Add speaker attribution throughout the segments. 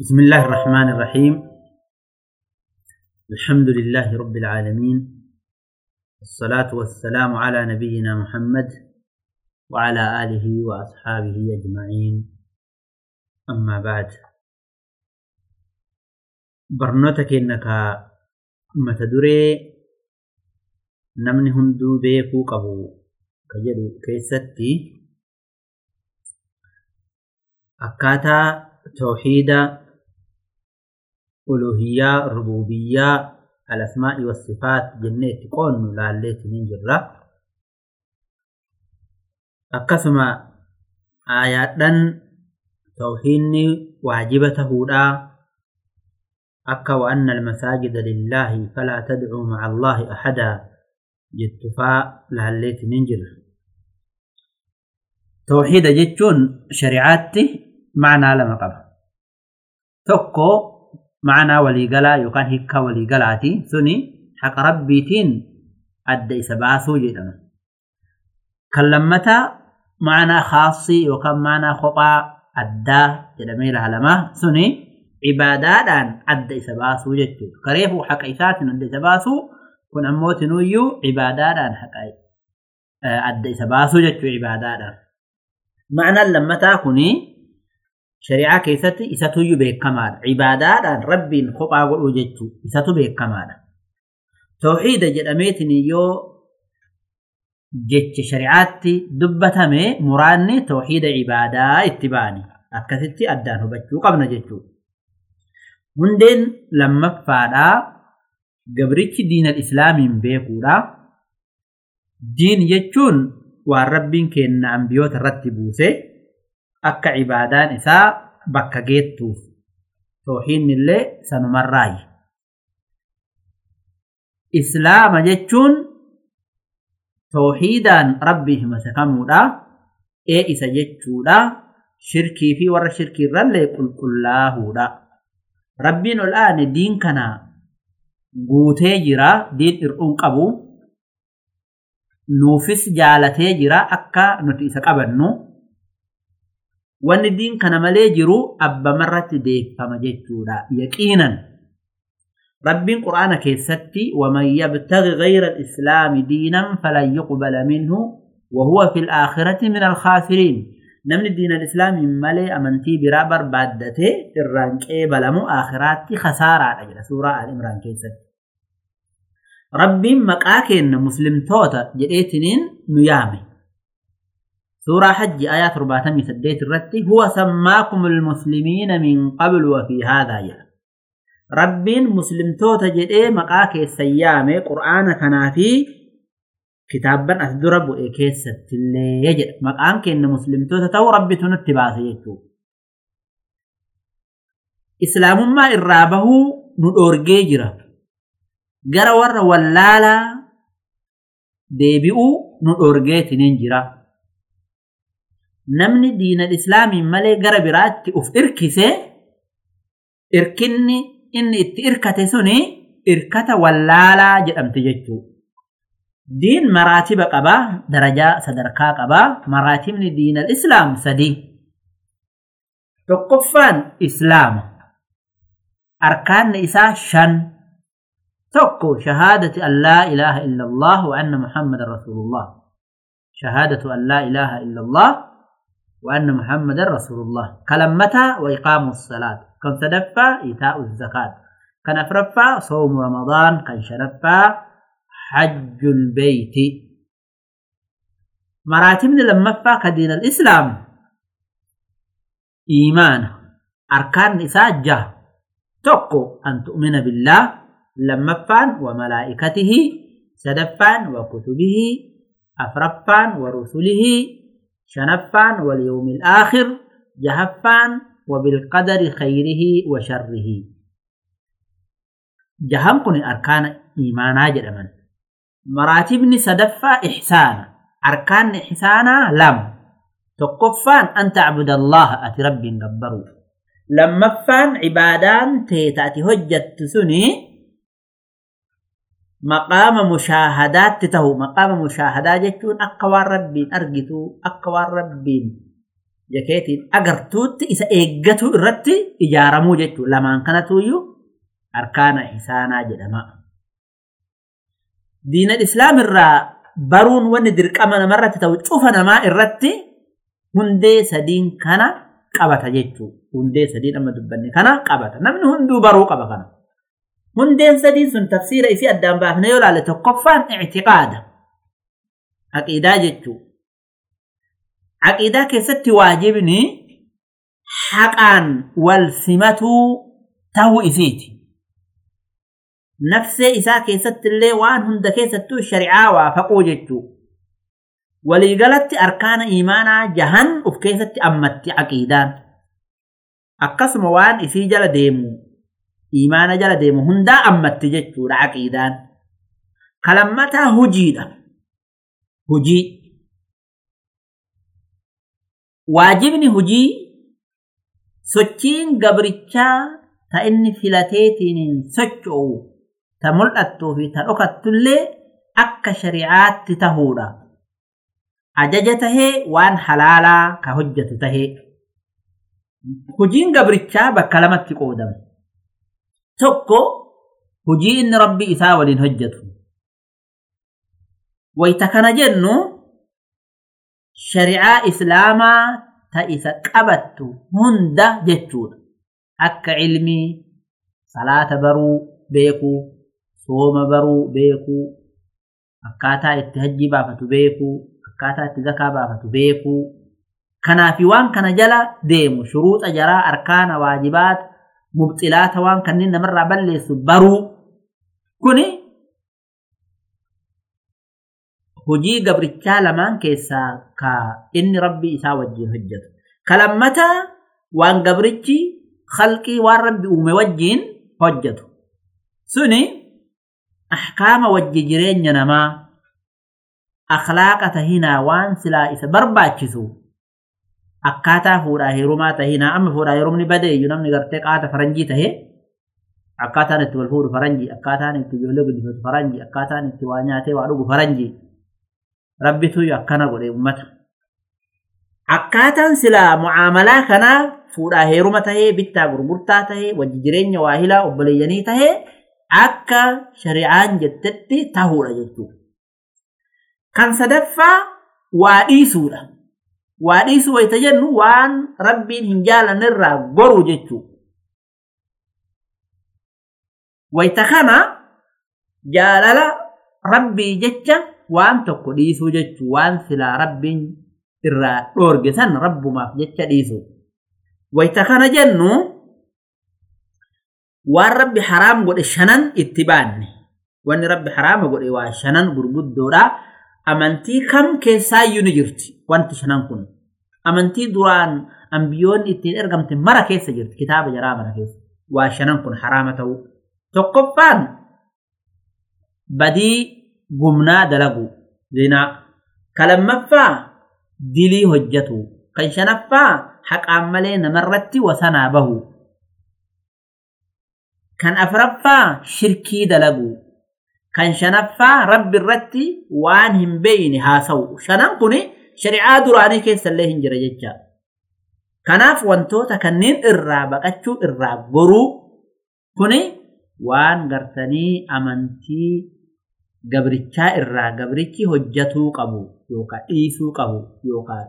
Speaker 1: بسم الله الرحمن الرحيم. الحمد لله رب العالمين. والصلاة والسلام على نبينا محمد وعلى آله وأصحابه أجمعين. أما بعد. برنوتك إنك متدري نمني هندو بيكو قبو كجدو كيستي. أكاتا توحيد ألوهية ربوبية الأسماء والصفات جنة تقول لاليت من جرة أكسما آيات توحيد واجبته لا. أكا وأن المساجد لله فلا تدعوا مع الله أحدا. جتفا لاليت من جرة توحيد جتون شريعاتي معنى لما قبل. توكو معنى وليقلا يقان هكا وليقلاتي. سني حق ربيتين أدى إسباسو جدنا كلمتا معنى خاصي يقان معنى خطا أدى جدمي لها لما. سني عبادات أدى إسباسو جدتو كريفو حق إسات أدى إسباسو كن أموت نويو عبادات حق أدى إسباسو جدتو عبادات معنى لما تاكني shari'aa keessatti isatuyyuu beekamaadha. Cibaadaadhaan rabbiin kophaa godhuu jechuun isatu beekamaadha. Tawxiida jedhameetiin yoo jecha shari'aatti dubbatame muraanni tawxiida cibaadaa itti ba'ani. Akkasitti addaan hubachuu qabna jechuudha. Hundeen lammaffaadhaa gabrichi diinal islaamiin beekuudha. Diin jechuun waan rabbiin kenna ambiyoota irratti buuse. Akka cibaadaan isaa bakka geettuuf toohiin illee sanumarraayi. Islaama jechuun toohiidaan rabbii himatamuudha. Ee isa jechuudha. Shirkii fi warra shirkiirrallee qulqullaahuudha. Rabbiin ol aane diin kana guutee jira. Diin hir'uun qabu. Nuufis jaalatee jira akka nuti isa qabannu. وان الدين كان ملاجرو أبا مرات ديك فما جيتو لا يكينا ربين قرآن كيستي ومن يبتغي غير الإسلام دينا فلا يقبل منه وهو في الآخرة من الخاسرين نمن الدين الإسلام ملي أمنتي برابر بادته الرنك إبلمو آخرات خسارة أجل سورة الإمران كيستي ربين مقاكين مسلم توتا جئتنين نيامي سورة حج آيات 48 الرتي هو سماكم المسلمين من قبل وفي هذا يا. رب مسلم توتا جدي مقاك السيام قرآن كان في كتابا أسدر أبو إيكيس اللي يجد مقام كإن مسلم توتا تو ربي تنتباس يجو إسلام ما إرابه ندورجي جرا. ور ولالا ديبئو ندورجي تنين جرا. Namni diinal islaamiin malee gara biraatti uf irkise irkinni inni itti irkate suni irkata wallaalaa jedhamte jechuu diin maraatiba qabaa darajaa sadarkaa qabaa maraatibni diinal islaam sadii tokkoffaan islaama arkaanni isaa shan tokko shahaadati an laa ilaaha illa allah wa anna muhammadan rasulullah shahaadatu an laa ilaaha illa allah وأن محمد رسول الله. كلمتا وإقام الصلاة. كان سدفا إيتاء الزكاة. كان أفرفا صوم رمضان. كان شرفا حج البيت. مراتب لما كدين الإسلام. إيمان. أركان نساء جه. تقو أن تؤمن بالله. لما فان وملائكته. سدفان وكتبه. أفرفان ورسله. شنفان واليوم الآخر جهفان وبالقدر خيره وشره. جهم كن أركان إيمانا جرمان. مراتب سدفا إحسان. أركان إحسانا لم. تقفان أن تعبد الله أترب جبرو لما فان عبادان تأتي هجة سني. Maqaama mushaahadaatti tahu maqaama mushaahadaa jechuun akka waan rabbiin argitu akka waan rabbiin jakeetiin agartuutti isa eeggatu irratti ijaaramuu jechuudha. Lamaan kanatuyyuu arkaana isaanaa jedhama. Diinal islaam irraa baruun wanni dirqama namarratti ta'u cufa namaa irratti hundee sadiin kana qabata jechuudha. Hundee sadiin amma dubbanne kana qabata. Namni hunduu baruu qaba kana. من دين سدين سن تفسيره في الدام بافنا يولا لتقفان اعتقاده عقيدة جتو عقيدة كيست واجبني حقان والسمتو تهو إثيتي نفس إساء كيست اللي وان هند كيستو الشريعة وافقو جتو وليقلت أركان إيمانا جهن وفكيست أمت عقيدان أقسم وان إثي جل ديمو. Imaana jala deemu hundaa ammatti jechuudha aqiidaan. Kalammataa hujiidha. Hujii. Waajibni hujii sochiin gabrichaa ta inni filateetiin socho'u ta mul'attuu fi ta dhokattullee akka shari'aatti tahuudha. Ajaja tahee waan halaalaa ka hojjetu tahee. Hojiin gabrichaa bakka lamatti qoodama. Tokko hojii inni rabbi isaa waliin hojjetu. Wayita kana jennu shari'aa islaamaa ta isa qabattu hunda jechuudha. Akka ilmii, salaata baruu beekuu, sooma baruu beekuu, akkaataa itti hajjii baafatu beekuu, akkaataa itti zakaa baafatu beekuu. Kanaafi waan kana jala deemu shuruuxa jaraa arkaana waajibaata mubxilaata waan kanneen namarraa balleessu baruu kuni hojii gabrichaa lamaan keessaa ka inni rabbii isaa wajjiin hojjetu. Kalammataa waan gabrichi khalqii waan rabbi uume wajjiin hojjetu. Suni ahkaama wajji jireenya namaa akhlaaqa tahinaa waan silaa isa barbaachisu akkaataa fuudhaa heerumaa tahinaa amma fuudhaa heerumni badeeyyu namni gartee qaata faranjii tahe akkaataan itti wal fuudhu faranjii akkaataan itti ijoollee guddifatu faranjii akkaataan itti waa nyaatee waa dhugu faranjii rabbituyyuu akkana godhe ummata. Akkaataan silaa mucaamalaa kanaa fuudhaa heeruma tahee bittaa gurgurtaa tahee wajji jireenya waahilaa obboleeyyanii tahee akka shari'aan jettetti tahuudha jechuudha. Kan sadaffaa waa dhiisuudha. Jaalanne irraa goru jechuudha. Wayita kana jaalala rabbii jecha waan tokko dhiisuu jechuu waan silaa rabbiin irraa dhoorge san rabbumaaf jecha dhiisuu. Wayita kana jennu waan rabbi haraam godhe shanan itti baanne. Wanni rabbi haraama godhe waa shanan gurguddoodha. Amantii kam keessaayyuu ni jirti wanti shanan kun. Amantii duraan ambiyoonni ittiin ergamte mara keessa jirti kitaaba jaraa mara keessa. Waa shanan kun haraama ta'uu. Tokkoffaan badii gumnaa dalagu zinaa. Kalammaffaa dilii hojjetu. Kan shanaffaa haqaan malee namarratti wasanaa bahu. Kan afraffaa shirkii dalagu. Kan shanaffaa rabbi irratti waan hin beeyne haasa'u. Shanan kun shari'aa duraanii keessallee hin jira jecha. Kanaaf wantoota kanneen irraa baqachuu irraa goruu kuni waan gartanii amantii gabrichaa irraa gabrichi hojjatuu qabu yookaan dhiisuu qabu yookaan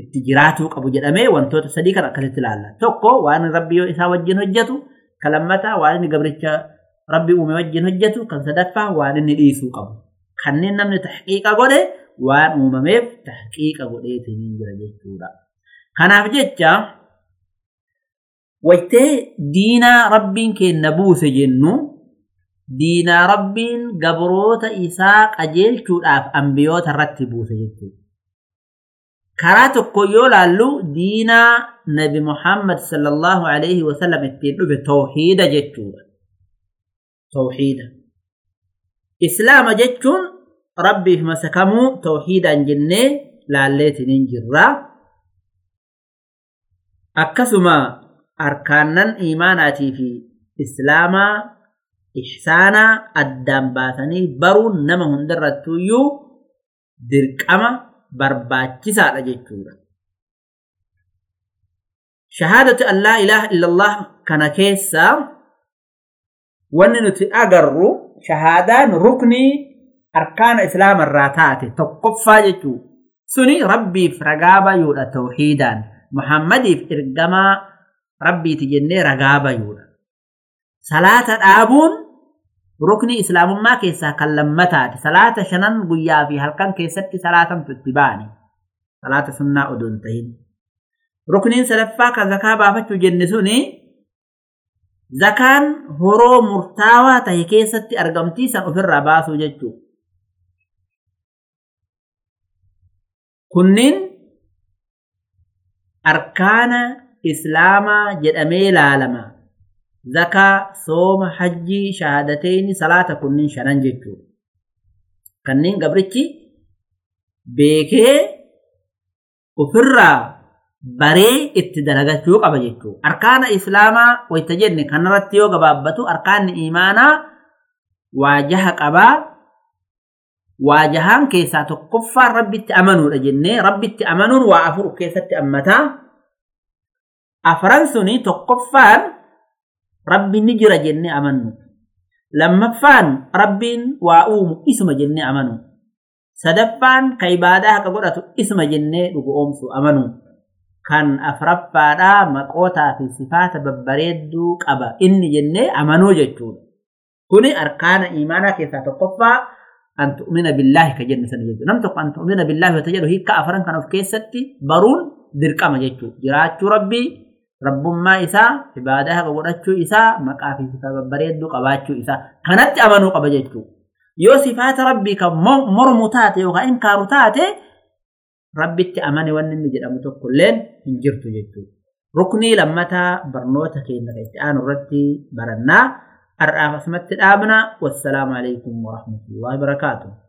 Speaker 1: itti jiraatuu qabu jedhamee wantoota sadii kan akkasitti ilaalla. Tokko waan rabbi isaa wajjin hojjetu, kan lammataa waan inni gabricha rabbi uume wajjin hojjetu, kan sadaffaa waan inni dhiisuu qabu. Kanneen namni tahqiiqa godhe waan uumameef tahqiiqa godheetiin jira jechuudha. Kanaaf jecha wayitee diinaa rabbiin kenna buuse jennu diinaa rabbiin gabroota isaa qajeelchuudhaaf ambiyoota irratti buuse jechuudha. Karaa tokko yoo laallu diinaa Nabi Muhammad sallallahu alaihi wasallam ittiin dhufe tawhiida jechuudha. Tawhiida. Islaama jechuun rabbiif masakamuu tawhiidaan jennee laalleetiin jirra. Akkasuma arkaannan imaanaatii fi islaamaa ihsaanaa addaan baasanii baruun nama hundarrattuyyuu dirqama barbaachisaadha jechuudha. shahaadatu an laa ilaaha illallah kana keessa wanni nuti agarru shahaadaan ruknii arkaana islaamarraa taate tokkoffaa jechuu suni rabbiif ragaa bayuudha tawxiidaan muhammadiif ergamaa rabbiiti jennee ragaa bayuudha salaata dhaabuun rukni islaamummaa keessaa kan lammataati salaata shanan guyyaa fi halkan keessatti salaatamtu itti baani salaata sunnaa odoon tahin rukniin sadaffaa kan zakaa baafachuu jenne suni zakaan horoo murtaawaa tahe keessatti argamtiisan ofirraa baasuu jechuu kunniin arkaana islaamaa jedhamee laalama. Zakaa sooma hajjii shahaadateeni salaata kunniin shanan jechuudha. Kanneen gabrichi beekee ofirraa baree itti dalagachuu qaba jechuudha. Arkaana islaamaa wayta jenne kanarratti yoo gabaabbatu arkaanni imaanaa waajaha qabaa rabbitti amanuudha jennee rabbitti amanuun waa afur keessatti ammataa afran suni tokkoffaan rabbi ni jira jennee amannu lammaffaan rabbiin waa uumu isuma jennee amanu sadaffaan ka ibaadaa haqa godhatu isuma jennee dhugoomsu amanu kan afraffaadhaa maqootaa fi sifaata babbareedduu qaba inni jennee amanuu jechuudha kuni arkaana imaanaa keessaa tokkoffaa tu'mina billaahi ka jenne sana jechuudha nam tokko an tu'mina billaahi wata jedhu hiikka afran kan of keessatti baruun dirqama jechuudha jiraachuu rabbii rabbummaa isaa ibaadaa haqa godhachuu isaa maqaa fi sifa babbareedduu qabaachuu isaa kanatti amanuu qaba jechuudha yoo sifaata rabbii kan mormu taate yookaan inkaaru taate rabbitti amane wanni inni jedhamu tokkolleen hin jirtu أرآف أسمت الآبنا والسلام عليكم ورحمة الله وبركاته.